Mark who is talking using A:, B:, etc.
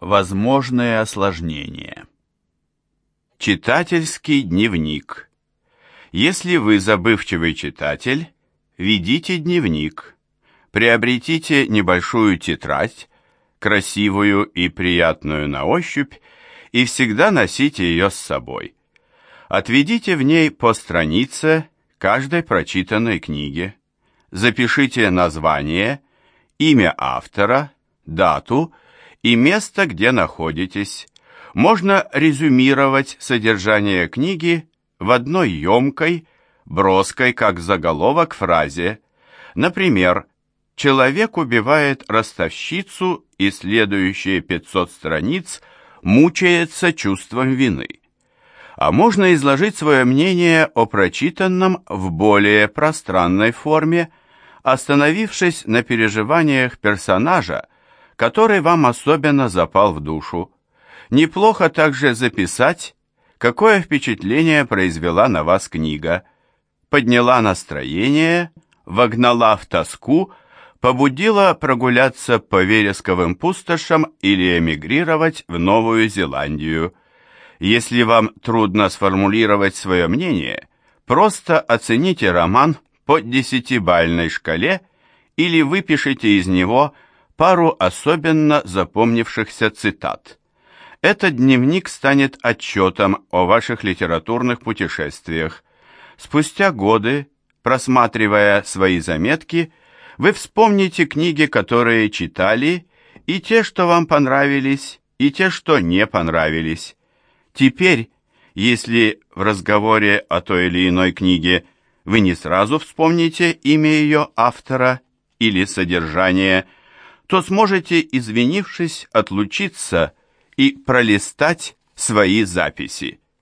A: Возможные осложнения. Читательский дневник. Если вы забывчивый читатель, ведите дневник. Приобретите небольшую тетрадь, красивую и приятную на ощупь, и всегда носите ее с собой. Отведите в ней по странице каждой прочитанной книги. Запишите название, имя автора, дату и место, где находитесь. Можно резюмировать содержание книги в одной емкой, броской, как заголовок, фразе. Например, «Человек убивает ростовщицу и следующие 500 страниц мучается чувством вины». А можно изложить свое мнение о прочитанном в более пространной форме, остановившись на переживаниях персонажа, который вам особенно запал в душу. Неплохо также записать, какое впечатление произвела на вас книга. Подняла настроение, вогнала в тоску, побудила прогуляться по вересковым пустошам или эмигрировать в Новую Зеландию. Если вам трудно сформулировать свое мнение, просто оцените роман по десятибальной шкале или выпишите из него – пару особенно запомнившихся цитат. Этот дневник станет отчетом о ваших литературных путешествиях. Спустя годы, просматривая свои заметки, вы вспомните книги, которые читали, и те, что вам понравились, и те, что не понравились. Теперь, если в разговоре о той или иной книге вы не сразу вспомните имя ее автора или содержание – то сможете, извинившись, отлучиться и пролистать свои записи.